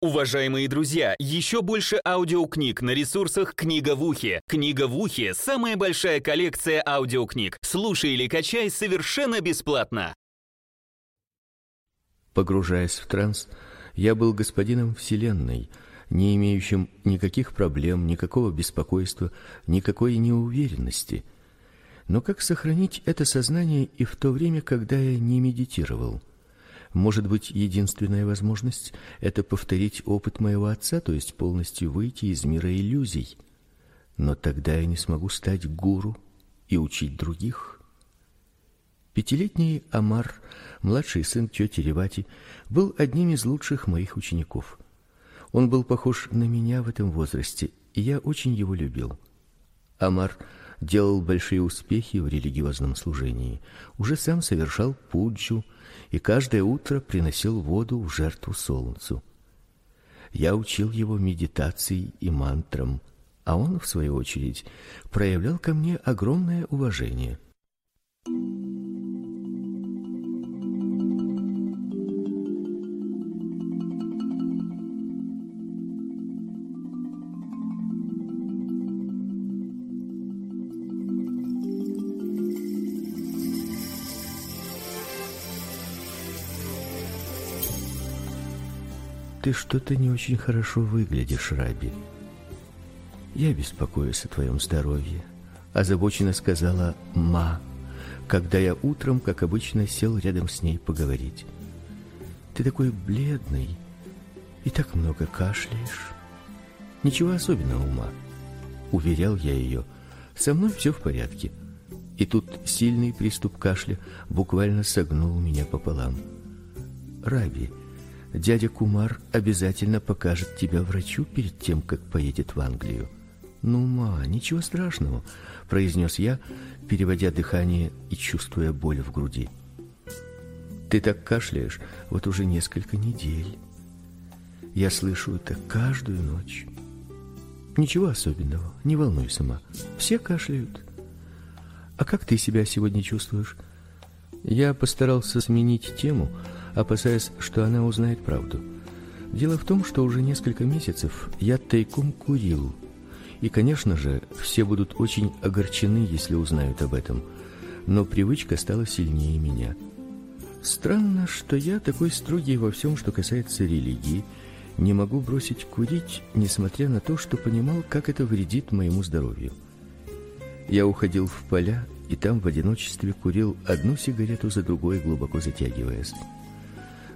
Уважаемые друзья, еще больше аудиокниг на ресурсах «Книга в ухе». «Книга в ухе» — самая большая коллекция аудиокниг. Слушай или качай совершенно бесплатно. Погружаясь в транс, я был господином Вселенной, не имеющим никаких проблем, никакого беспокойства, никакой неуверенности. Но как сохранить это сознание и в то время, когда я не медитировал? Может быть, единственная возможность это повторить опыт моего отца, то есть полностью выйти из мира иллюзий. Но тогда я не смогу стать гуру и учить других. Пятилетний Амар, младший сын тети Ревати, был одним из лучших моих учеников. Он был похож на меня в этом возрасте, и я очень его любил. Амар делал большие успехи в религиозном служении, уже сам совершал пуджу, и каждое утро приносил воду в жертву солнцу. Я учил его медитации и мантрам, а он в свою очередь проявлял ко мне огромное уважение. Ты что-то не очень хорошо выглядишь, Раби. Я беспокоюсь о твоем здоровье, озабоченно сказала Ма, когда я утром, как обычно, сел рядом с ней поговорить. Ты такой бледный и так много кашляешь. Ничего особенного, Ма, уверял я ее. Со мной все в порядке. И тут сильный приступ кашля буквально согнул меня пополам. Раби, Дядя Кумар обязательно покажет тебя врачу перед тем, как поедет в Англию. Ну, ма, ничего страшного, произнес я, переводя дыхание и чувствуя боль в груди. Ты так кашляешь вот уже несколько недель. Я слышу это каждую ночь. Ничего особенного, не волнуйся, ма. Все кашляют. А как ты себя сегодня чувствуешь? Я постарался сменить тему, опасаясь, что она узнает правду. Дело в том, что уже несколько месяцев я тайком курил. И, конечно же, все будут очень огорчены, если узнают об этом. Но привычка стала сильнее меня. Странно, что я такой строгий во всем, что касается религии, не могу бросить курить, несмотря на то, что понимал, как это вредит моему здоровью. Я уходил в поля и там в одиночестве курил одну сигарету за другой, глубоко затягиваясь.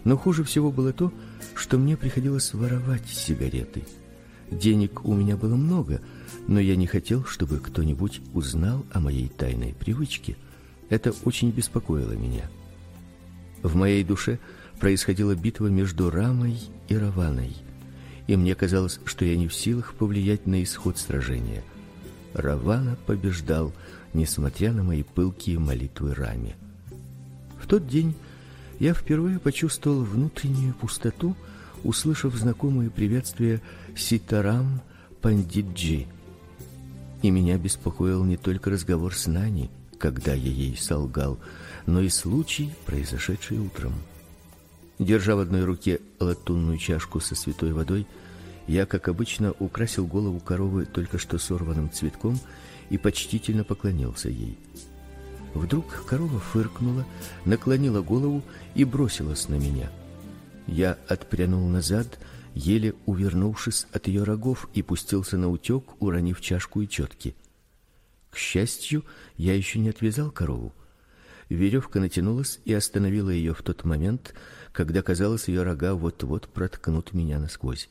Но хуже всего было то, что мне приходилось воровать сигареты. Денег у меня было много, но я не хотел, чтобы кто-нибудь узнал о моей тайной привычке. Это очень беспокоило меня. В моей душе происходила битва между Рамой и Раваной, и мне казалось, что я не в силах повлиять на исход сражения. Равана побеждал, несмотря на мои пылкие молитвы Раме. В тот день я впервые почувствовал внутреннюю пустоту, услышав знакомое приветствие Ситарам Пандитджи. И меня беспокоил не только разговор с Нани, когда я ей солгал, но и случай, произошедший утром. Держа в одной руке латунную чашку со святой водой, я, как обычно, украсил голову коровы только что сорванным цветком и почтительно поклонился ей. Вдруг корова фыркнула, наклонила голову и бросилась на меня. Я отпрянул назад, еле увернувшись от ее рогов и пустился на утек, уронив чашку и четки. К счастью, я еще не отвязал корову. Веревка натянулась и остановила ее в тот момент, когда казалось, ее рога вот-вот проткнут меня насквозь.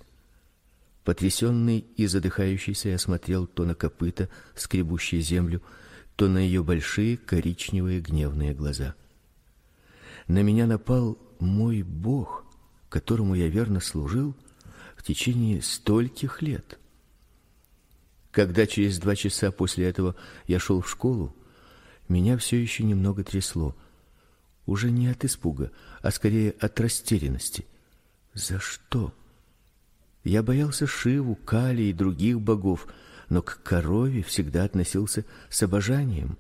Потрясенный и задыхающийся я смотрел то на копыта, скребущие землю, то на ее большие коричневые гневные глаза. На меня напал мой Бог, которому я верно служил в течение стольких лет. Когда через два часа после этого я шел в школу, меня все еще немного трясло. Уже не от испуга, а скорее от растерянности. За что? Я боялся Шиву, Кали и других богов, но к корове всегда относился с обожанием.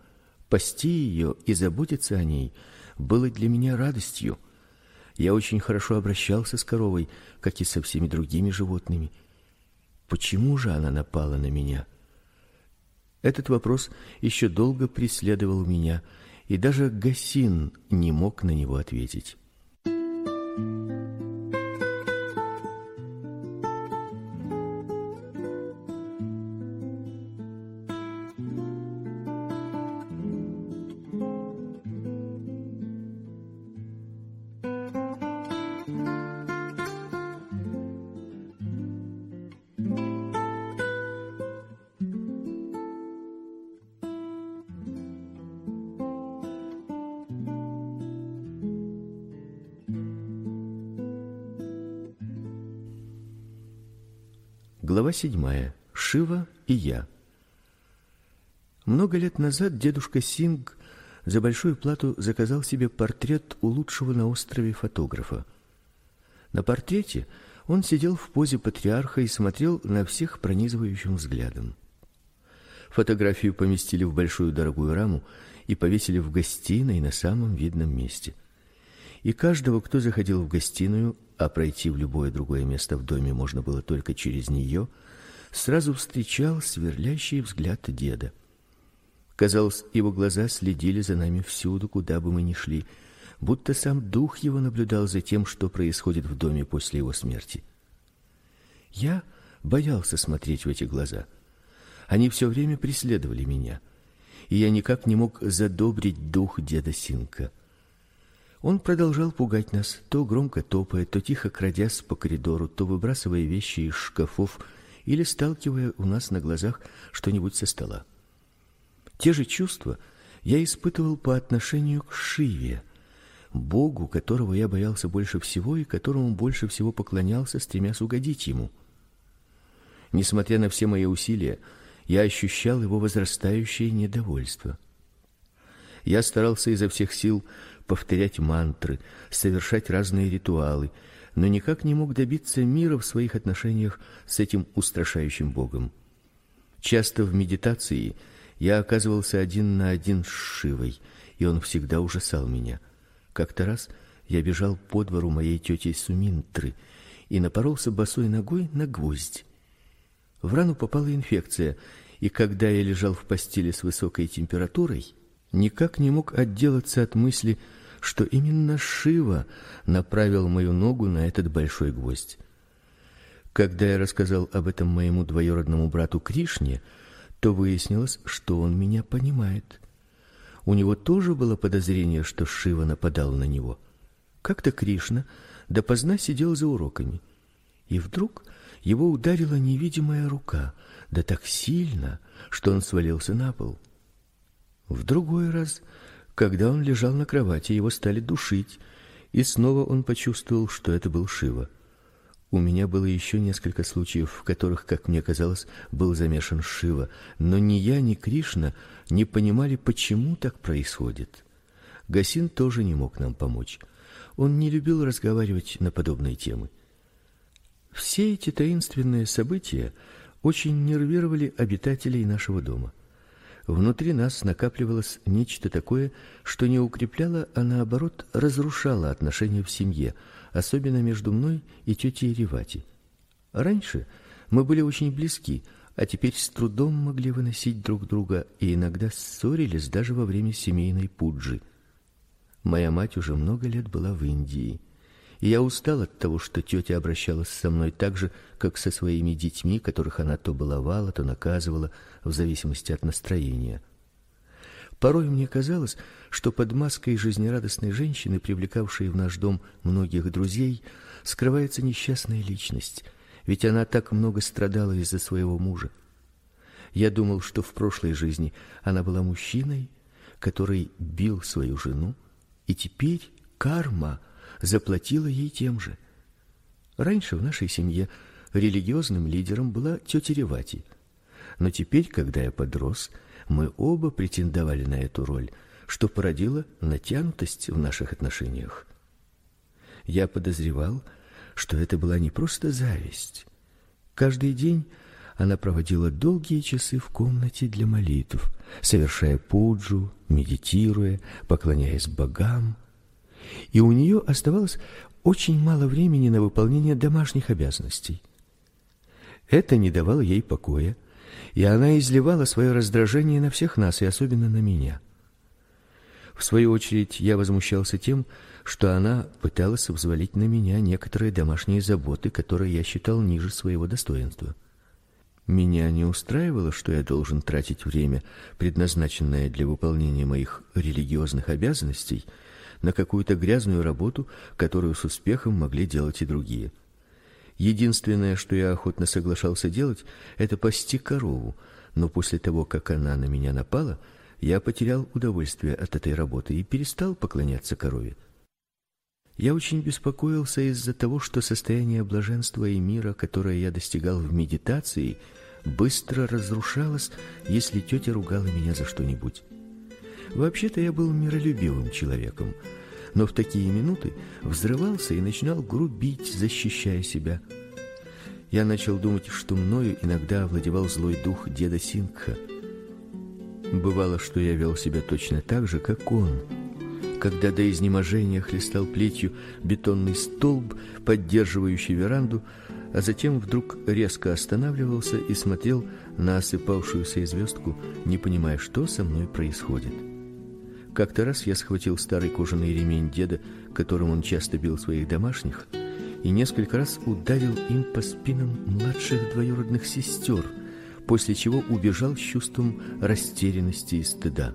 Пасти ее и заботиться о ней было для меня радостью. Я очень хорошо обращался с коровой, как и со всеми другими животными. Почему же она напала на меня? Этот вопрос еще долго преследовал меня, и даже Гасин не мог на него ответить. Глава седьмая. Шива и я. Много лет назад дедушка Синг за большую плату заказал себе портрет у лучшего на острове фотографа. На портрете он сидел в позе патриарха и смотрел на всех пронизывающим взглядом. Фотографию поместили в большую дорогую раму и повесили в гостиной на самом видном месте. И каждого, кто заходил в гостиную, а пройти в любое другое место в доме можно было только через нее, сразу встречал сверлящий взгляд деда. Казалось, его глаза следили за нами всюду, куда бы мы ни шли, будто сам дух его наблюдал за тем, что происходит в доме после его смерти. Я боялся смотреть в эти глаза. Они все время преследовали меня, и я никак не мог задобрить дух деда Синка. Он продолжал пугать нас, то громко топая, то тихо крадясь по коридору, то выбрасывая вещи из шкафов или сталкивая у нас на глазах что-нибудь со стола. Те же чувства я испытывал по отношению к Шиве, богу, которого я боялся больше всего и которому больше всего поклонялся, стремясь угодить ему. Несмотря на все мои усилия, я ощущал его возрастающее недовольство. Я старался изо всех сил повторять мантры, совершать разные ритуалы, но никак не мог добиться мира в своих отношениях с этим устрашающим богом. Часто в медитации я оказывался один на один с Шивой, и он всегда ужасал меня. Как-то раз я бежал по двору моей тети Суминтры и напоролся босой ногой на гвоздь. В рану попала инфекция, и когда я лежал в постели с высокой температурой, никак не мог отделаться от мысли, что именно Шива направил мою ногу на этот большой гвоздь. Когда я рассказал об этом моему двоюродному брату Кришне, то выяснилось, что он меня понимает. У него тоже было подозрение, что Шива нападал на него. Как-то Кришна допоздна сидел за уроками, и вдруг его ударила невидимая рука, да так сильно, что он свалился на пол. В другой раз, когда он лежал на кровати, его стали душить, и снова он почувствовал, что это был Шива. У меня было еще несколько случаев, в которых, как мне казалось, был замешан Шива, но ни я, ни Кришна не понимали, почему так происходит. Гасин тоже не мог нам помочь. Он не любил разговаривать на подобные темы. Все эти таинственные события очень нервировали обитателей нашего дома. Внутри нас накапливалось нечто такое, что не укрепляло, а наоборот разрушало отношения в семье, особенно между мной и тетей Ревати. Раньше мы были очень близки, а теперь с трудом могли выносить друг друга и иногда ссорились даже во время семейной пуджи. Моя мать уже много лет была в Индии. Я устал от того, что тетя обращалась со мной так же, как со своими детьми, которых она то баловала, то наказывала, в зависимости от настроения. Порой мне казалось, что под маской жизнерадостной женщины, привлекавшей в наш дом многих друзей, скрывается несчастная личность, ведь она так много страдала из-за своего мужа. Я думал, что в прошлой жизни она была мужчиной, который бил свою жену, и теперь карма заплатила ей тем же. Раньше в нашей семье религиозным лидером была тетя Ревати. Но теперь, когда я подрос, мы оба претендовали на эту роль, что породило натянутость в наших отношениях. Я подозревал, что это была не просто зависть. Каждый день она проводила долгие часы в комнате для молитв, совершая пуджу, медитируя, поклоняясь богам, и у нее оставалось очень мало времени на выполнение домашних обязанностей. Это не давало ей покоя, и она изливала свое раздражение на всех нас и особенно на меня. В свою очередь, я возмущался тем, что она пыталась взвалить на меня некоторые домашние заботы, которые я считал ниже своего достоинства. Меня не устраивало, что я должен тратить время, предназначенное для выполнения моих религиозных обязанностей, на какую-то грязную работу, которую с успехом могли делать и другие. Единственное, что я охотно соглашался делать, это пасти корову, но после того, как она на меня напала, я потерял удовольствие от этой работы и перестал поклоняться корове. Я очень беспокоился из-за того, что состояние блаженства и мира, которое я достигал в медитации, быстро разрушалось, если тетя ругала меня за что-нибудь. Вообще-то я был миролюбивым человеком, но в такие минуты взрывался и начинал грубить, защищая себя. Я начал думать, что мною иногда овладевал злой дух деда Сингха. Бывало, что я вел себя точно так же, как он. Когда до изнеможения хлестал плетью бетонный столб, поддерживающий веранду, а затем вдруг резко останавливался и смотрел на осыпавшуюся звездку, не понимая, что со мной происходит. Как-то раз я схватил старый кожаный ремень деда, которым он часто бил своих домашних, и несколько раз ударил им по спинам младших двоюродных сестер, после чего убежал с чувством растерянности и стыда.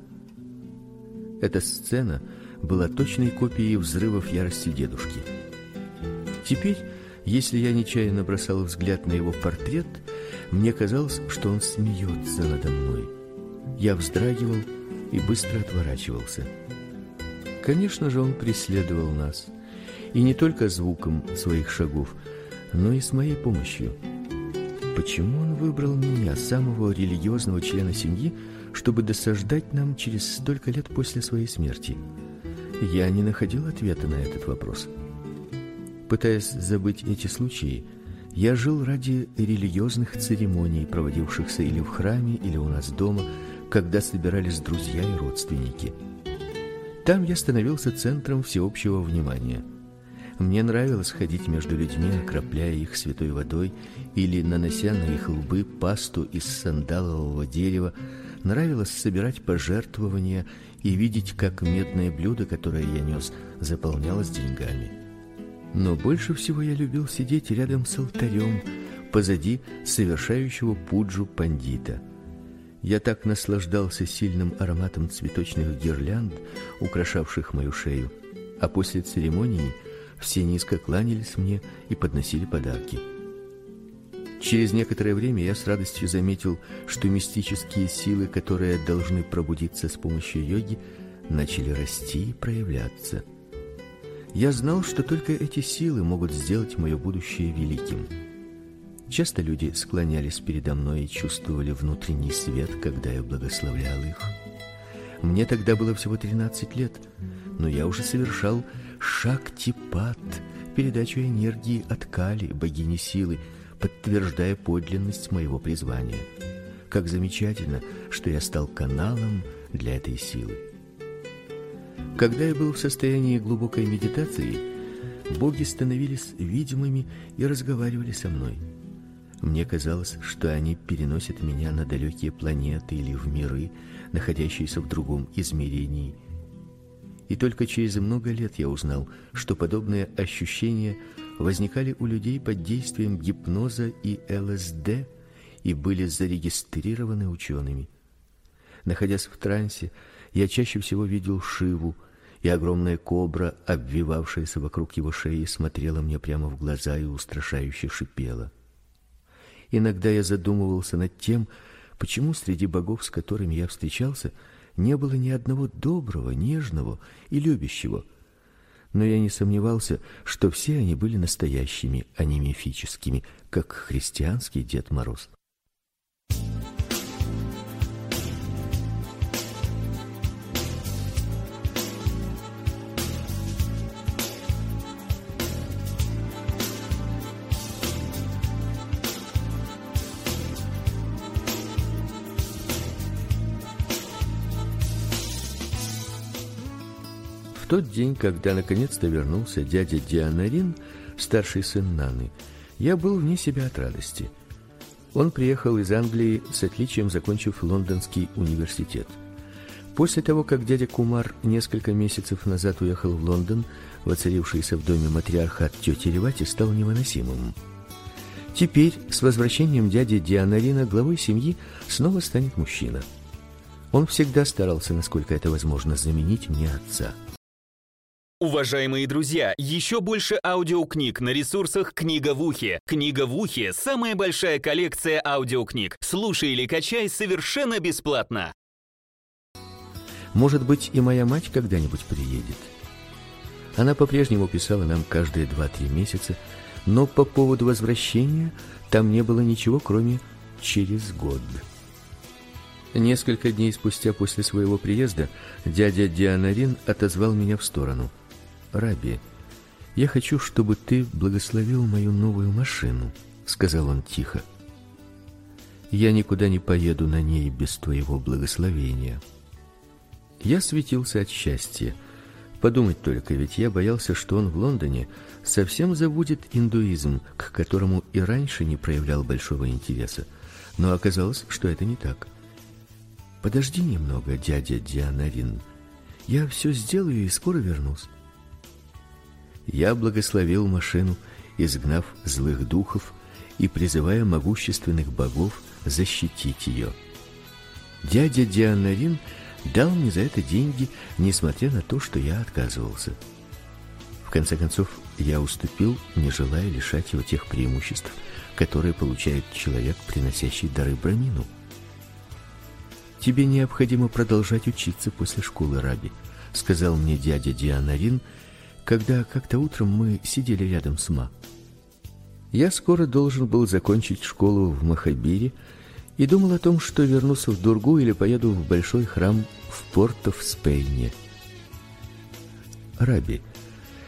Эта сцена была точной копией взрывов ярости дедушки. Теперь, если я нечаянно бросал взгляд на его портрет, мне казалось, что он смеется надо мной. Я вздрагивал и быстро отворачивался. Конечно же, он преследовал нас, и не только звуком своих шагов, но и с моей помощью. Почему он выбрал меня, самого религиозного члена семьи, чтобы досаждать нам через столько лет после своей смерти? Я не находил ответа на этот вопрос. Пытаясь забыть эти случаи, я жил ради религиозных церемоний, проводившихся или в храме, или у нас дома, когда собирались друзья и родственники. Там я становился центром всеобщего внимания. Мне нравилось ходить между людьми, окропляя их святой водой или нанося на их лбы пасту из сандалового дерева. Нравилось собирать пожертвования и видеть, как медное блюдо, которое я нес, заполнялось деньгами. Но больше всего я любил сидеть рядом с алтарем, позади совершающего пуджу пандита. Я так наслаждался сильным ароматом цветочных гирлянд, украшавших мою шею, а после церемонии все низко кланялись мне и подносили подарки. Через некоторое время я с радостью заметил, что мистические силы, которые должны пробудиться с помощью йоги, начали расти и проявляться. Я знал, что только эти силы могут сделать мое будущее великим. Часто люди склонялись передо мной и чувствовали внутренний свет, когда я благословлял их. Мне тогда было всего 13 лет, но я уже совершал шактипат, передачу энергии от Кали, богини силы, подтверждая подлинность моего призвания. Как замечательно, что я стал каналом для этой силы. Когда я был в состоянии глубокой медитации, боги становились видимыми и разговаривали со мной. Мне казалось, что они переносят меня на далекие планеты или в миры, находящиеся в другом измерении. И только через много лет я узнал, что подобные ощущения возникали у людей под действием гипноза и ЛСД и были зарегистрированы учеными. Находясь в трансе, я чаще всего видел Шиву, и огромная кобра, обвивавшаяся вокруг его шеи, смотрела мне прямо в глаза и устрашающе шипела. Иногда я задумывался над тем, почему среди богов, с которыми я встречался, не было ни одного доброго, нежного и любящего. Но я не сомневался, что все они были настоящими, а не мифическими, как христианский Дед Мороз. Тот день, когда наконец-то вернулся дядя Дианарин, старший сын Наны, я был вне себя от радости. Он приехал из Англии с отличием, закончив Лондонский университет. После того, как дядя Кумар несколько месяцев назад уехал в Лондон, воцарившийся в доме матриархат тети Ревати стал невыносимым. Теперь, с возвращением дяди Дианарина, главой семьи снова станет мужчина. Он всегда старался, насколько это возможно, заменить мне отца. Уважаемые друзья, еще больше аудиокниг на ресурсах «Книга в ухе». «Книга в ухе» — самая большая коллекция аудиокниг. Слушай или качай совершенно бесплатно. Может быть, и моя мать когда-нибудь приедет. Она по-прежнему писала нам каждые два-три месяца, но по поводу возвращения там не было ничего, кроме «через год». Несколько дней спустя после своего приезда дядя Дианарин отозвал меня в сторону – Раби, я хочу, чтобы ты благословил мою новую машину, сказал он тихо. Я никуда не поеду на ней без твоего благословения. Я светился от счастья. Подумать только, ведь я боялся, что он в Лондоне совсем забудет индуизм, к которому и раньше не проявлял большого интереса. Но оказалось, что это не так. Подожди немного, дядя Дианарин. Я все сделаю и скоро вернусь я благословил машину, изгнав злых духов и призывая могущественных богов защитить ее. Дядя Дианарин дал мне за это деньги, несмотря на то, что я отказывался. В конце концов, я уступил, не желая лишать его тех преимуществ, которые получает человек, приносящий дары Брамину. Тебе необходимо продолжать учиться после школы Раби, сказал мне дядя Дианарин когда как-то утром мы сидели рядом с Ма. Я скоро должен был закончить школу в Махабире и думал о том, что вернусь в Дургу или поеду в большой храм в Порто-в-Спейне. Раби,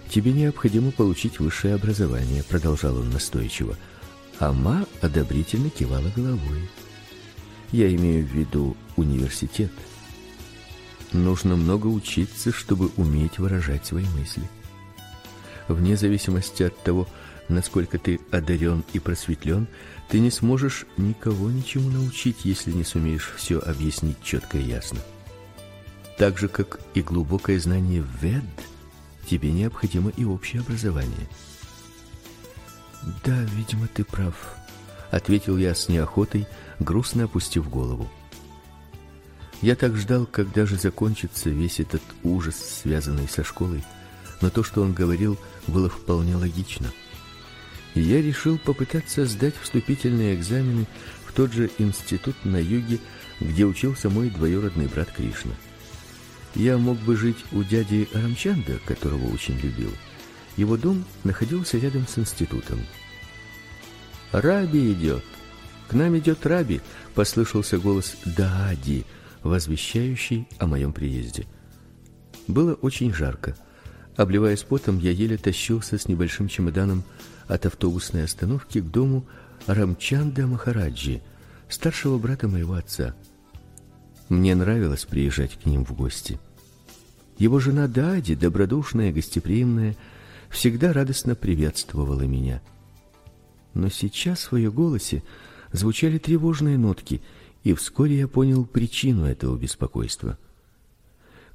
тебе необходимо получить высшее образование, продолжал он настойчиво. А Ма одобрительно кивала головой. Я имею в виду университет. Нужно много учиться, чтобы уметь выражать свои мысли вне зависимости от того, насколько ты одарен и просветлен, ты не сможешь никого ничему научить, если не сумеешь все объяснить четко и ясно. Так же как и глубокое знание вед, тебе необходимо и общее образование. Да, видимо, ты прав, ответил я с неохотой, грустно опустив голову. Я так ждал, когда же закончится весь этот ужас, связанный со школой но то, что он говорил, было вполне логично. И я решил попытаться сдать вступительные экзамены в тот же институт на юге, где учился мой двоюродный брат Кришна. Я мог бы жить у дяди Рамчанда, которого очень любил. Его дом находился рядом с институтом. Раби идет. К нам идет Раби, послышался голос Даади, возвещающий о моем приезде. Было очень жарко. Обливаясь потом, я еле тащился с небольшим чемоданом от автобусной остановки к дому Рамчанда Махараджи, старшего брата моего отца. Мне нравилось приезжать к ним в гости. Его жена Дади, добродушная, гостеприимная, всегда радостно приветствовала меня. Но сейчас в ее голосе звучали тревожные нотки, и вскоре я понял причину этого беспокойства.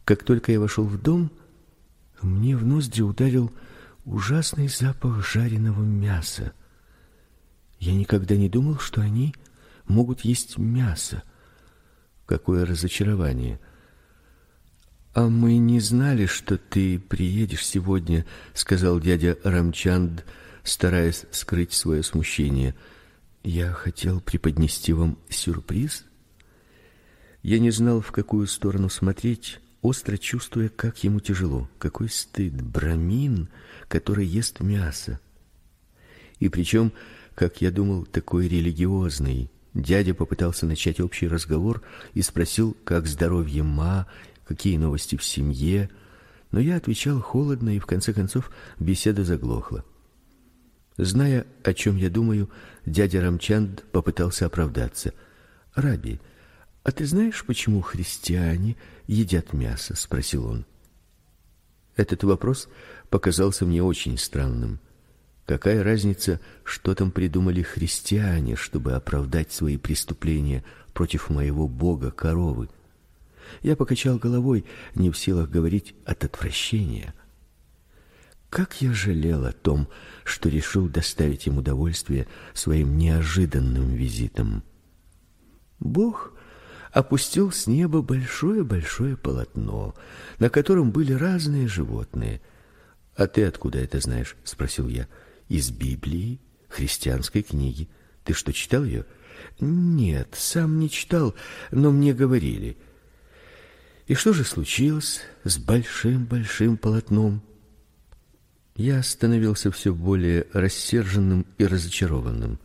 Как только я вошел в дом, мне в ноздри ударил ужасный запах жареного мяса. Я никогда не думал, что они могут есть мясо. Какое разочарование. А мы не знали, что ты приедешь сегодня, сказал дядя Рамчанд, стараясь скрыть свое смущение. Я хотел преподнести вам сюрприз. Я не знал, в какую сторону смотреть остро чувствуя, как ему тяжело, какой стыд брамин, который ест мясо. И причем, как я думал, такой религиозный. Дядя попытался начать общий разговор и спросил, как здоровье ма, какие новости в семье, но я отвечал холодно, и в конце концов беседа заглохла. Зная, о чем я думаю, дядя Рамчанд попытался оправдаться. Раби, а ты знаешь, почему христиане едят мясо, спросил он. Этот вопрос показался мне очень странным. Какая разница, что там придумали христиане, чтобы оправдать свои преступления против моего бога коровы? Я покачал головой, не в силах говорить от отвращения. Как я жалел о том, что решил доставить им удовольствие своим неожиданным визитом. Бог опустил с неба большое-большое полотно, на котором были разные животные. А ты откуда это знаешь? спросил я. Из Библии, христианской книги. Ты что, читал ее? Нет, сам не читал, но мне говорили. И что же случилось с большим-большим полотном? Я становился все более рассерженным и разочарованным.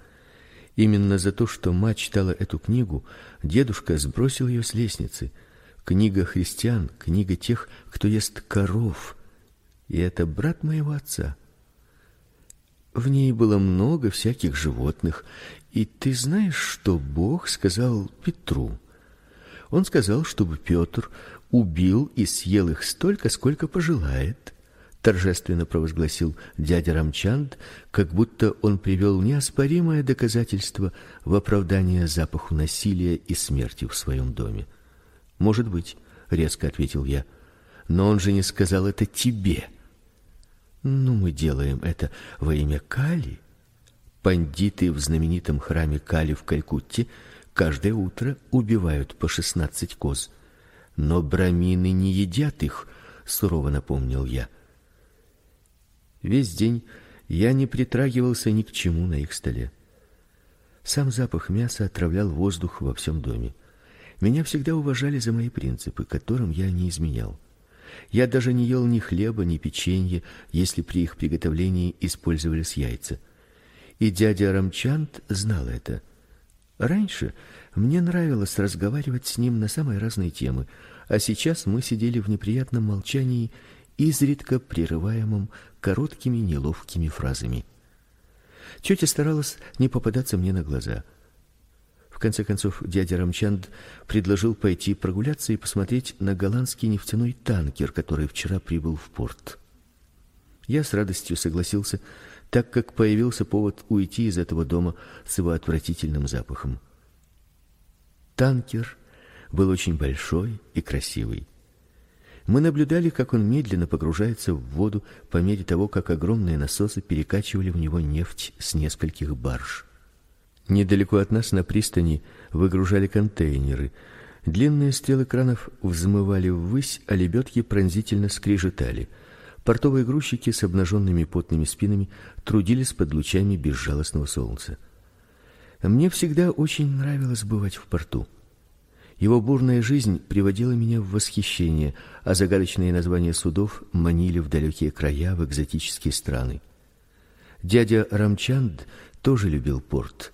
Именно за то, что мать читала эту книгу, дедушка сбросил ее с лестницы. Книга христиан, книга тех, кто ест коров. И это брат моего отца. В ней было много всяких животных, и ты знаешь, что Бог сказал Петру? Он сказал, чтобы Петр убил и съел их столько, сколько пожелает торжественно провозгласил дядя Рамчанд, как будто он привел неоспоримое доказательство в оправдание запаху насилия и смерти в своем доме. Может быть, резко ответил я. Но он же не сказал это тебе. Ну, мы делаем это во имя Кали. Пандиты в знаменитом храме Кали в Калькутте каждое утро убивают по шестнадцать коз. Но брамины не едят их, сурово напомнил я. Весь день я не притрагивался ни к чему на их столе. Сам запах мяса отравлял воздух во всем доме. Меня всегда уважали за мои принципы, которым я не изменял. Я даже не ел ни хлеба, ни печенья, если при их приготовлении использовались яйца. И дядя Рамчант знал это. Раньше мне нравилось разговаривать с ним на самые разные темы, а сейчас мы сидели в неприятном молчании изредка прерываемым короткими неловкими фразами. Тетя старалась не попадаться мне на глаза. В конце концов дядя Рамчанд предложил пойти прогуляться и посмотреть на голландский нефтяной танкер, который вчера прибыл в порт. Я с радостью согласился, так как появился повод уйти из этого дома с его отвратительным запахом. Танкер был очень большой и красивый. Мы наблюдали, как он медленно погружается в воду по мере того, как огромные насосы перекачивали в него нефть с нескольких барж. Недалеко от нас на пристани выгружали контейнеры. Длинные стрелы кранов взмывали ввысь, а лебедки пронзительно скрежетали. Портовые грузчики с обнаженными потными спинами трудились под лучами безжалостного солнца. Мне всегда очень нравилось бывать в порту. Его бурная жизнь приводила меня в восхищение, а загадочные названия судов манили в далекие края, в экзотические страны. Дядя Рамчанд тоже любил порт.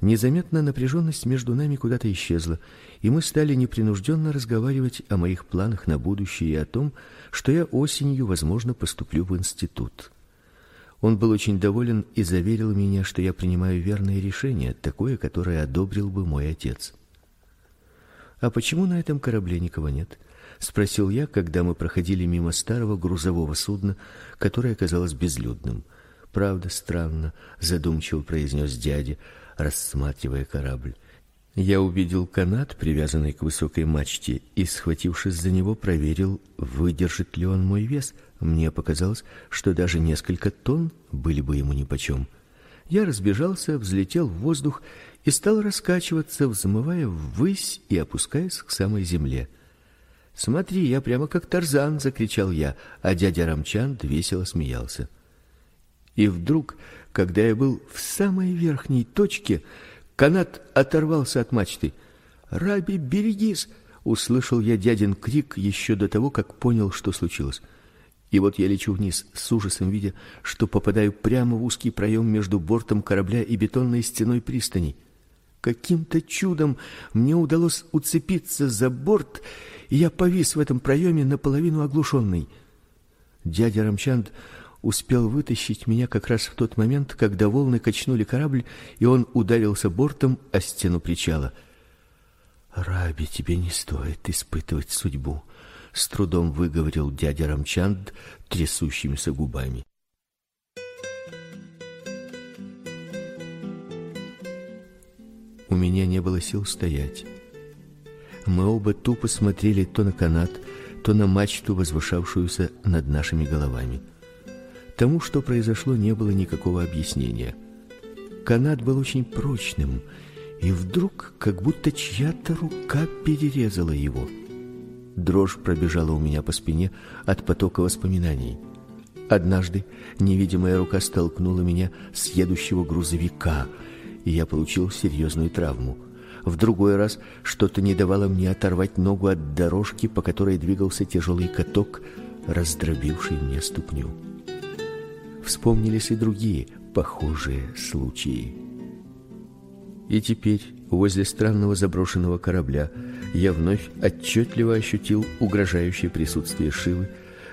Незаметно напряженность между нами куда-то исчезла, и мы стали непринужденно разговаривать о моих планах на будущее и о том, что я осенью, возможно, поступлю в институт. Он был очень доволен и заверил меня, что я принимаю верное решение, такое, которое одобрил бы мой отец. А почему на этом корабле никого нет? спросил я, когда мы проходили мимо старого грузового судна, которое оказалось безлюдным. Правда, странно, задумчиво произнес дядя, рассматривая корабль. Я увидел канат, привязанный к высокой мачте, и, схватившись за него, проверил, выдержит ли он мой вес. Мне показалось, что даже несколько тонн были бы ему нипочем. Я разбежался, взлетел в воздух и стал раскачиваться, взмывая ввысь и опускаясь к самой земле. "Смотри, я прямо как Тарзан", закричал я, а дядя Рамчан весело смеялся. И вдруг, когда я был в самой верхней точке, канат оторвался от мачты. "Раби, берегись!" услышал я дядин крик еще до того, как понял, что случилось. И вот я лечу вниз с ужасом, видя, что попадаю прямо в узкий проем между бортом корабля и бетонной стеной пристани. Каким-то чудом мне удалось уцепиться за борт, и я повис в этом проеме наполовину оглушенный. Дядя Рамчанд успел вытащить меня как раз в тот момент, когда волны качнули корабль, и он ударился бортом о стену причала. Раби, тебе не стоит испытывать судьбу, с трудом выговорил дядя Рамчанд трясущимися губами. У меня не было сил стоять. Мы оба тупо смотрели то на канат, то на мачту, возвышавшуюся над нашими головами. Тому, что произошло, не было никакого объяснения. Канат был очень прочным, и вдруг, как будто чья-то рука перерезала его. Дрожь пробежала у меня по спине от потока воспоминаний. Однажды невидимая рука столкнула меня с едущего грузовика, и я получил серьезную травму. В другой раз что-то не давало мне оторвать ногу от дорожки, по которой двигался тяжелый каток, раздробивший мне ступню. Вспомнились и другие похожие случаи. И теперь, возле странного заброшенного корабля, я вновь отчетливо ощутил угрожающее присутствие Шивы,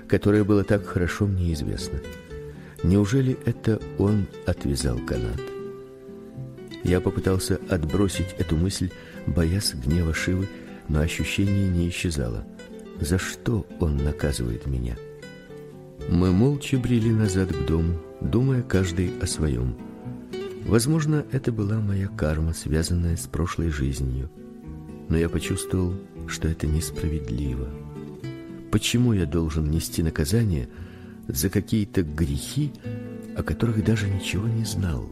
которое было так хорошо мне известно. Неужели это он отвязал канат? Я попытался отбросить эту мысль, боясь гнева Шивы, но ощущение не исчезало. За что он наказывает меня? Мы молча брели назад к дому, думая каждый о своем. Возможно, это была моя карма, связанная с прошлой жизнью. Но я почувствовал, что это несправедливо. Почему я должен нести наказание за какие-то грехи, о которых даже ничего не знал?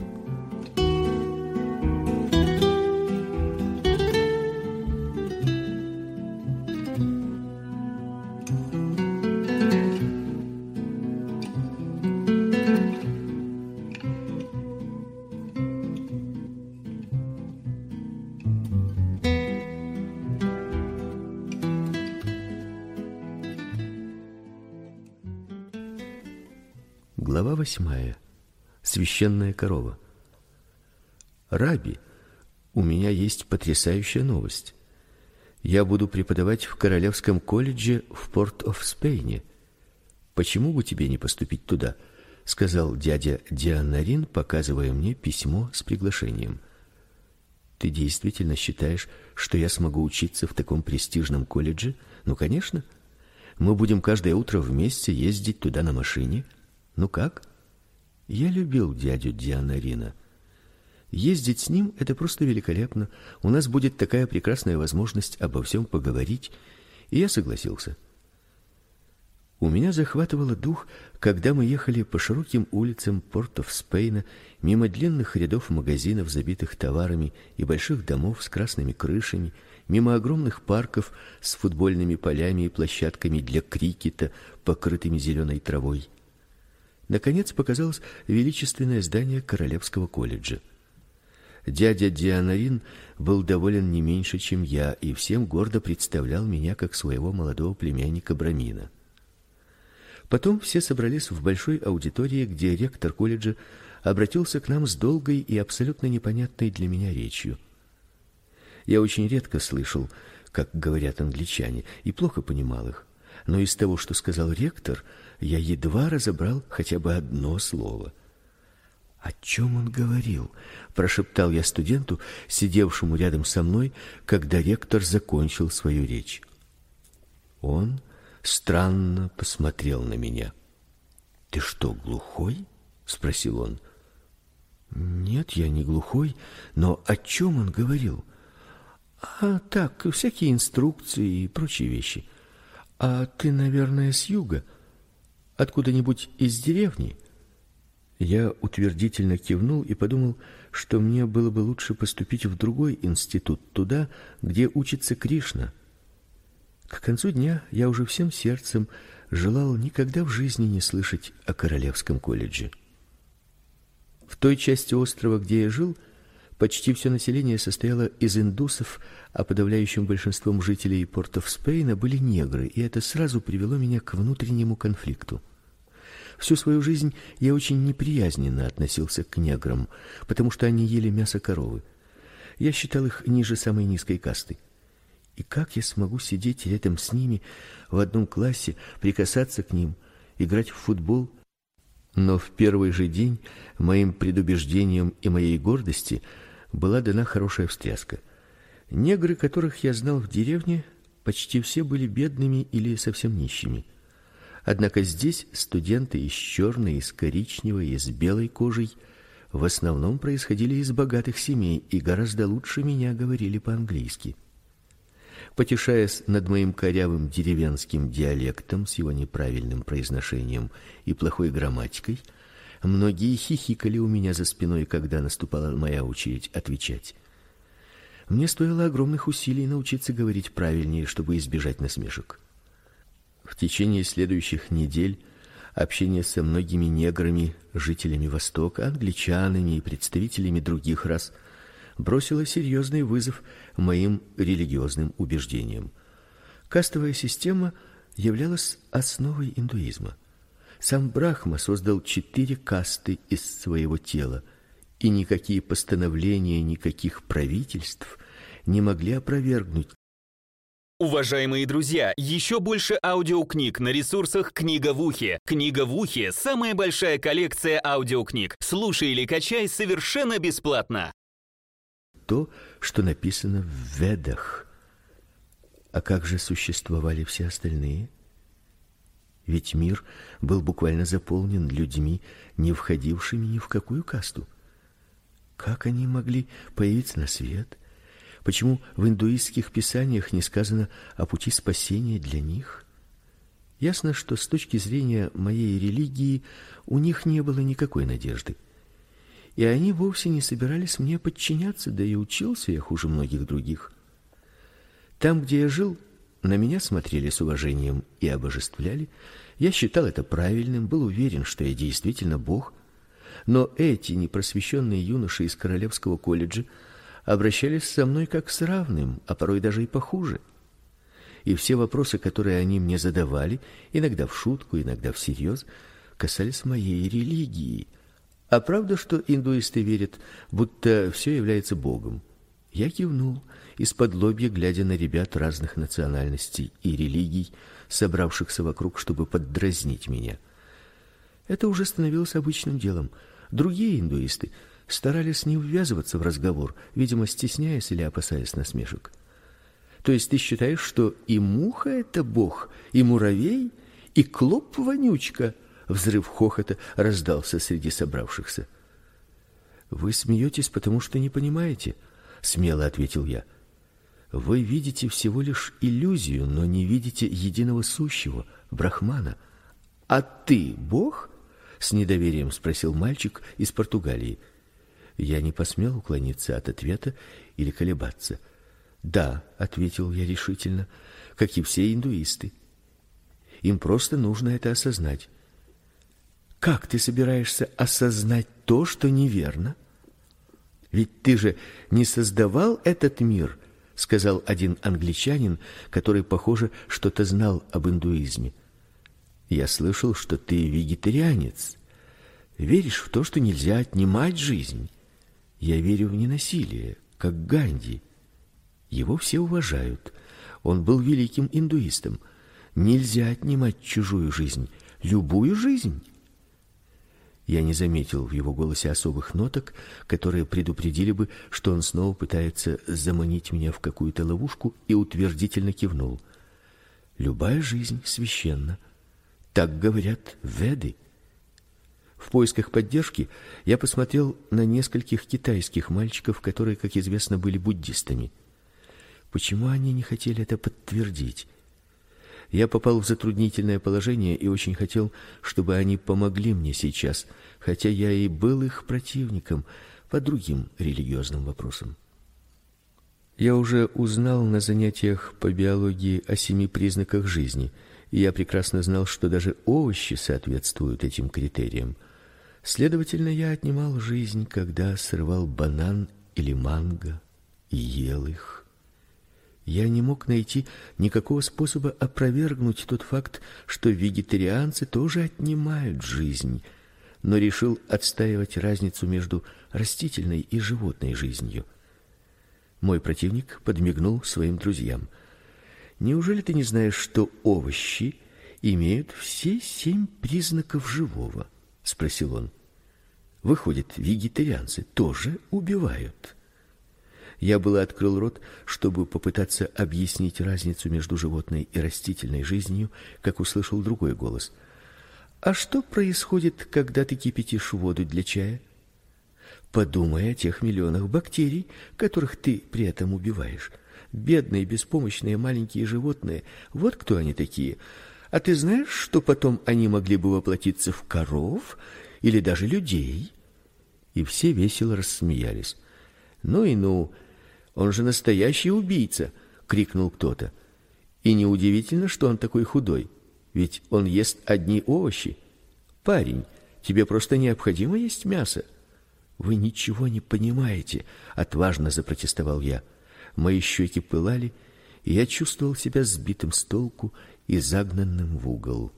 Восьмая. Священная корова. Раби, у меня есть потрясающая новость. Я буду преподавать в Королевском колледже в Порт-оф-Спейне. Почему бы тебе не поступить туда? сказал дядя Дианарин, показывая мне письмо с приглашением. Ты действительно считаешь, что я смогу учиться в таком престижном колледже? Ну, конечно. Мы будем каждое утро вместе ездить туда на машине. Ну как? Я любил дядю Дианарина. Ездить с ним это просто великолепно. У нас будет такая прекрасная возможность обо всем поговорить, и я согласился. У меня захватывало дух, когда мы ехали по широким улицам Порт-оф-Спейна, мимо длинных рядов магазинов, забитых товарами, и больших домов с красными крышами, мимо огромных парков с футбольными полями и площадками для крикета, покрытыми зеленой травой. Наконец показалось величественное здание Королевского колледжа. Дядя Дианарин был доволен не меньше, чем я, и всем гордо представлял меня как своего молодого племянника Брамина. Потом все собрались в большой аудитории, где ректор колледжа обратился к нам с долгой и абсолютно непонятной для меня речью. Я очень редко слышал, как говорят англичане, и плохо понимал их. Но из того, что сказал ректор, я едва разобрал хотя бы одно слово. О чем он говорил? прошептал я студенту, сидевшему рядом со мной, когда ректор закончил свою речь. Он странно посмотрел на меня. Ты что, глухой? спросил он. Нет, я не глухой, но о чем он говорил? А так, всякие инструкции и прочие вещи. А ты, наверное, с юга? Откуда-нибудь из деревни? Я утвердительно кивнул и подумал, что мне было бы лучше поступить в другой институт, туда, где учится Кришна. К концу дня я уже всем сердцем желал никогда в жизни не слышать о Королевском колледже. В той части острова, где я жил, почти все население состояло из индусов, а подавляющим большинством жителей портов Спейна были негры, и это сразу привело меня к внутреннему конфликту. Всю свою жизнь я очень неприязненно относился к неграм, потому что они ели мясо коровы. Я считал их ниже самой низкой касты. И как я смогу сидеть рядом с ними в одном классе, прикасаться к ним, играть в футбол? Но в первый же день моим предубеждениям и моей гордости была дана хорошая встряска. Негры, которых я знал в деревне, Почти все были бедными или совсем нищими. Однако здесь студенты из черной, из коричневой, из белой кожей в основном происходили из богатых семей и гораздо лучше меня говорили по-английски. Потешаясь над моим корявым деревенским диалектом с его неправильным произношением и плохой грамматикой, многие хихикали у меня за спиной, когда наступала моя очередь отвечать. Мне стоило огромных усилий научиться говорить правильнее, чтобы избежать насмешек. В течение следующих недель общение со многими неграми, жителями Востока, англичанами и представителями других рас бросило серьезный вызов моим религиозным убеждениям. Кастовая система являлась основой индуизма. Сам Брахма создал четыре касты из своего тела, и никакие постановления никаких правительств не могли опровергнуть Уважаемые друзья, еще больше аудиокниг на ресурсах «Книга в ухе». «Книга в ухе» — самая большая коллекция аудиокниг. Слушай или качай совершенно бесплатно. То, что написано в Ведах. А как же существовали все остальные? Ведь мир был буквально заполнен людьми, не входившими ни в какую касту. Как они могли появиться на свет? Почему в индуистских писаниях не сказано о пути спасения для них? Ясно, что с точки зрения моей религии у них не было никакой надежды. И они вовсе не собирались мне подчиняться, да и учился я хуже многих других. Там, где я жил, на меня смотрели с уважением и обожествляли. Я считал это правильным, был уверен, что я действительно бог. Но эти непросвещенные юноши из королевского колледжа обращались со мной как с равным, а порой даже и похуже. И все вопросы, которые они мне задавали, иногда в шутку, иногда всерьез, касались моей религии. А правда, что индуисты верят, будто все является богом? Я кивнул, из-под лобья глядя на ребят разных национальностей и религий, собравшихся вокруг, чтобы поддразнить меня. Это уже становилось обычным делом. Другие индуисты старались не ввязываться в разговор, видимо, стесняясь или опасаясь насмешек. То есть ты считаешь, что и муха это бог, и муравей, и клоп вонючка? Взрыв хохота раздался среди собравшихся. Вы смеетесь, потому что не понимаете, смело ответил я. Вы видите всего лишь иллюзию, но не видите единого сущего, Брахмана. А ты бог? с недоверием спросил мальчик из Португалии. Я не посмел уклониться от ответа или колебаться. "Да", ответил я решительно, как и все индуисты. Им просто нужно это осознать. Как ты собираешься осознать то, что неверно? Ведь ты же не создавал этот мир, сказал один англичанин, который, похоже, что-то знал об индуизме. Я слышал, что ты вегетарианец. Веришь в то, что нельзя отнимать жизнь. Я верю в ненасилие, как Ганди. Его все уважают. Он был великим индуистом. Нельзя отнимать чужую жизнь, любую жизнь. Я не заметил в его голосе особых ноток, которые предупредили бы, что он снова пытается заманить меня в какую-то ловушку, и утвердительно кивнул. Любая жизнь священна. Так говорят веды. В поисках поддержки я посмотрел на нескольких китайских мальчиков, которые, как известно, были буддистами. Почему они не хотели это подтвердить? Я попал в затруднительное положение и очень хотел, чтобы они помогли мне сейчас, хотя я и был их противником по другим религиозным вопросам. Я уже узнал на занятиях по биологии о семи признаках жизни, и я прекрасно знал, что даже овощи соответствуют этим критериям – Следовательно, я отнимал жизнь, когда срывал банан или манго и ел их. Я не мог найти никакого способа опровергнуть тот факт, что вегетарианцы тоже отнимают жизнь, но решил отстаивать разницу между растительной и животной жизнью. Мой противник подмигнул своим друзьям. Неужели ты не знаешь, что овощи имеют все семь признаков живого? Спросил он. Выходит, вегетарианцы тоже убивают. Я было открыл рот, чтобы попытаться объяснить разницу между животной и растительной жизнью, как услышал другой голос. А что происходит, когда ты кипятишь воду для чая? Подумай о тех миллионах бактерий, которых ты при этом убиваешь. Бедные, беспомощные маленькие животные. Вот кто они такие. А ты знаешь, что потом они могли бы воплотиться в коров или даже людей? И все весело рассмеялись. Ну и ну, он же настоящий убийца, крикнул кто-то. И неудивительно, что он такой худой, ведь он ест одни овощи. Парень, тебе просто необходимо есть мясо. Вы ничего не понимаете, отважно запротестовал я. Мои щеки пылали, и я чувствовал себя сбитым с толку и загнанным в угол.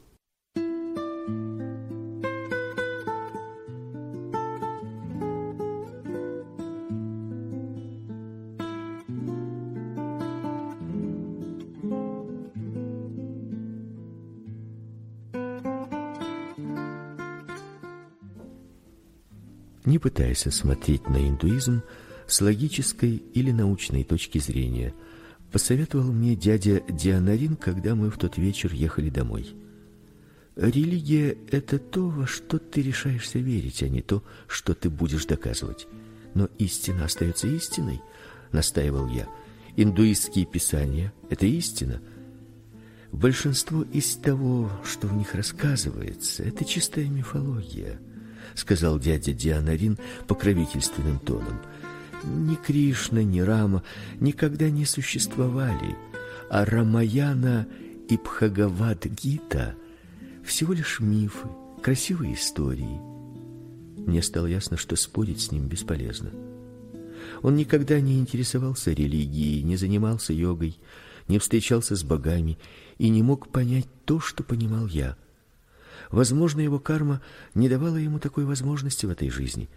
не пытаясь смотреть на индуизм с логической или научной точки зрения, посоветовал мне дядя Дианарин, когда мы в тот вечер ехали домой. Религия это то, во что ты решаешься верить, а не то, что ты будешь доказывать. Но истина остается истиной, настаивал я. Индуистские писания это истина. Большинство из того, что в них рассказывается, это чистая мифология сказал дядя Дианарин покровительственным тоном. Ни Кришна, ни Рама никогда не существовали, а Рамаяна и Бхагавад-гита всего лишь мифы, красивые истории. Мне стало ясно, что спорить с ним бесполезно. Он никогда не интересовался религией, не занимался йогой, не встречался с богами и не мог понять то, что понимал я. Возможно, его карма не давала ему такой возможности в этой жизни,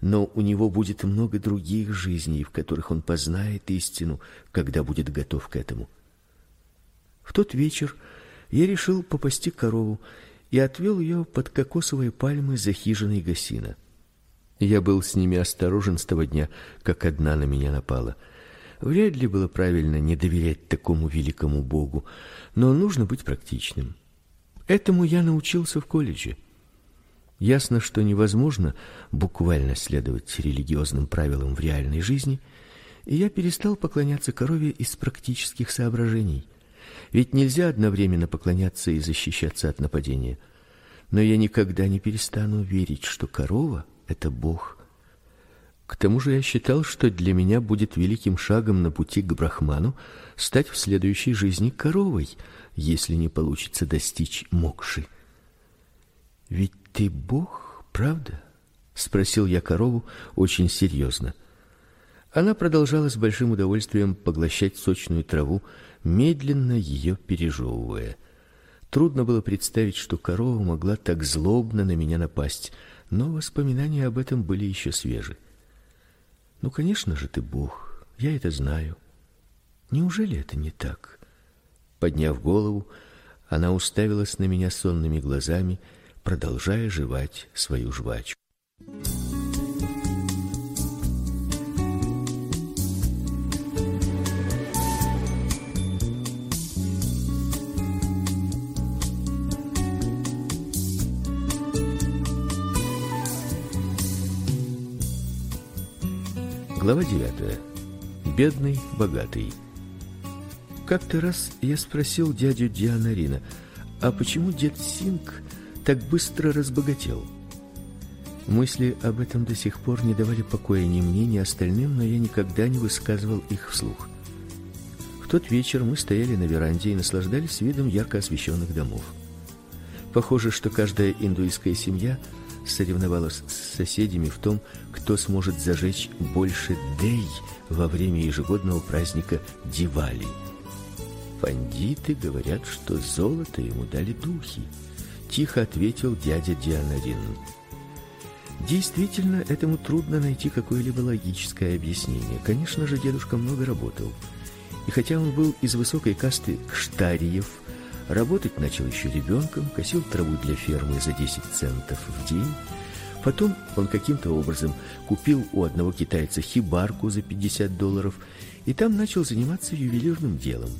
но у него будет много других жизней, в которых он познает истину, когда будет готов к этому. В тот вечер я решил попасти корову и отвел ее под кокосовые пальмы за хижиной Гасина. Я был с ними осторожен с того дня, как одна на меня напала. Вряд ли было правильно не доверять такому великому богу, но нужно быть практичным. Этому я научился в колледже. Ясно, что невозможно буквально следовать религиозным правилам в реальной жизни, и я перестал поклоняться корове из практических соображений. Ведь нельзя одновременно поклоняться и защищаться от нападения. Но я никогда не перестану верить, что корова это бог. К тому же я считал, что для меня будет великим шагом на пути к брахману стать в следующей жизни коровой если не получится достичь мокши. Ведь ты бог, правда? спросил я корову очень серьезно. Она продолжала с большим удовольствием поглощать сочную траву, медленно ее пережевывая. Трудно было представить, что корова могла так злобно на меня напасть, но воспоминания об этом были еще свежи. Ну, конечно же, ты бог. Я это знаю. Неужели это не так? Подняв голову, она уставилась на меня сонными глазами, продолжая жевать свою жвачку. Глава 9. Бедный, богатый. Как-то раз я спросил дядю Дианарина, а почему дед Синг так быстро разбогател? Мысли об этом до сих пор не давали покоя ни мне, ни остальным, но я никогда не высказывал их вслух. В тот вечер мы стояли на веранде и наслаждались видом ярко освещенных домов. Похоже, что каждая индуистская семья соревновалась с соседями в том, кто сможет зажечь больше дей во время ежегодного праздника Дивали. Пандиты говорят, что золото ему дали духи, тихо ответил дядя Дианарин. Действительно, этому трудно найти какое-либо логическое объяснение. Конечно же, дедушка много работал. И хотя он был из высокой касты кштариев, работать начал еще ребенком, косил траву для фермы за 10 центов в день, Потом он каким-то образом купил у одного китайца хибарку за 50 долларов и там начал заниматься ювелирным делом.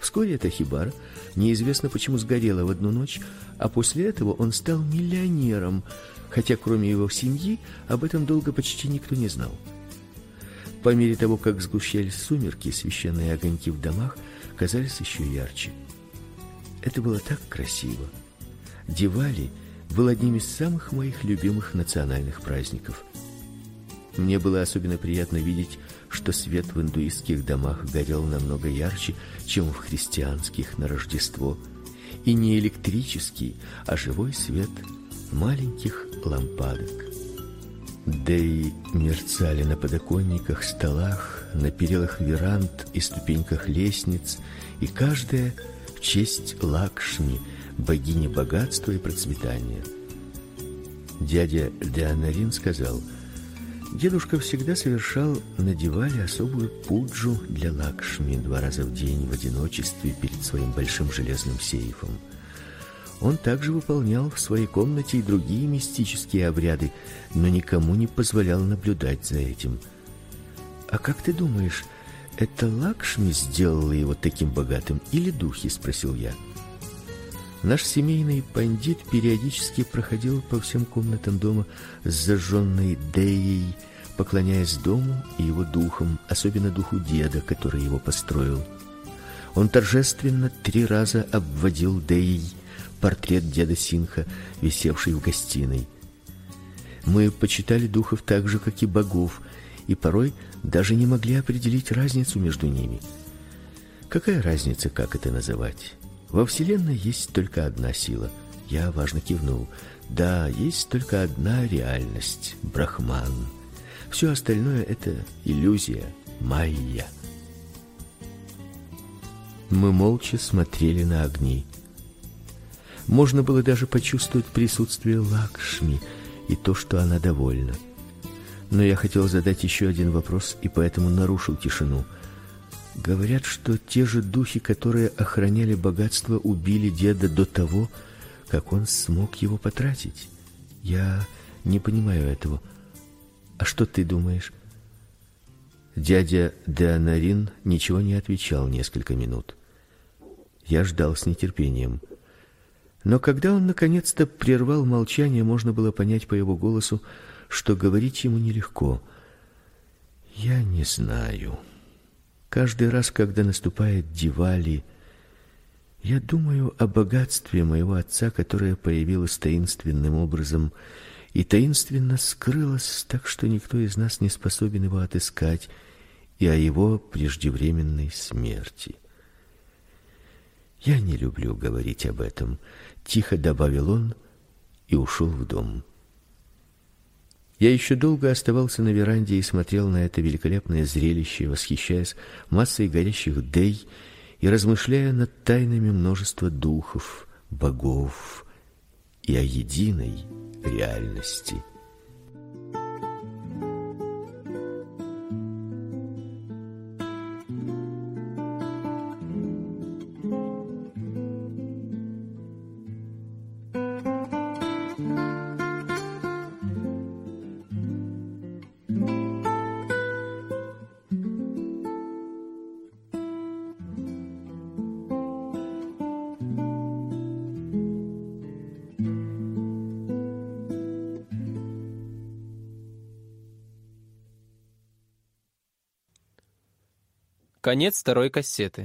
Вскоре эта хибара неизвестно почему сгорела в одну ночь, а после этого он стал миллионером, хотя кроме его семьи об этом долго почти никто не знал. По мере того, как сгущались сумерки, священные огоньки в домах казались еще ярче. Это было так красиво. Дивали был одним из самых моих любимых национальных праздников. Мне было особенно приятно видеть, что свет в индуистских домах горел намного ярче, чем в христианских на Рождество, и не электрический, а живой свет маленьких лампадок. Да и мерцали на подоконниках, столах, на перилах веранд и ступеньках лестниц, и каждая в честь Лакшми, богини богатства и процветания. Дядя Деанарин сказал: Дедушка всегда совершал на диване особую пуджу для Лакшми два раза в день в одиночестве перед своим большим железным сейфом. Он также выполнял в своей комнате и другие мистические обряды, но никому не позволял наблюдать за этим. А как ты думаешь, это Лакшми сделала его таким богатым или духи, спросил я. Наш семейный пандит периодически проходил по всем комнатам дома с зажженной деей, поклоняясь дому и его духам, особенно духу деда, который его построил. Он торжественно три раза обводил деей портрет деда Синха, висевший в гостиной. Мы почитали духов так же, как и богов, и порой даже не могли определить разницу между ними. Какая разница, как это называть? Во вселенной есть только одна сила. Я важно кивнул. Да, есть только одна реальность Брахман. Все остальное это иллюзия, майя. Мы молча смотрели на огни. Можно было даже почувствовать присутствие Лакшми и то, что она довольна. Но я хотел задать еще один вопрос и поэтому нарушил тишину. Говорят, что те же духи, которые охраняли богатство, убили деда до того, как он смог его потратить. Я не понимаю этого. А что ты думаешь? Дядя Деонарин ничего не отвечал несколько минут. Я ждал с нетерпением. Но когда он наконец-то прервал молчание, можно было понять по его голосу, что говорить ему нелегко. Я не знаю. Каждый раз, когда наступает Дивали, я думаю о богатстве моего отца, которое появилось таинственным образом и таинственно скрылось, так что никто из нас не способен его отыскать, и о его преждевременной смерти. Я не люблю говорить об этом, тихо добавил он и ушел в дом. Я еще долго оставался на веранде и смотрел на это великолепное зрелище, восхищаясь массой горящих дей и размышляя над тайнами множества духов, богов и о единой реальности. Конец второй кассеты.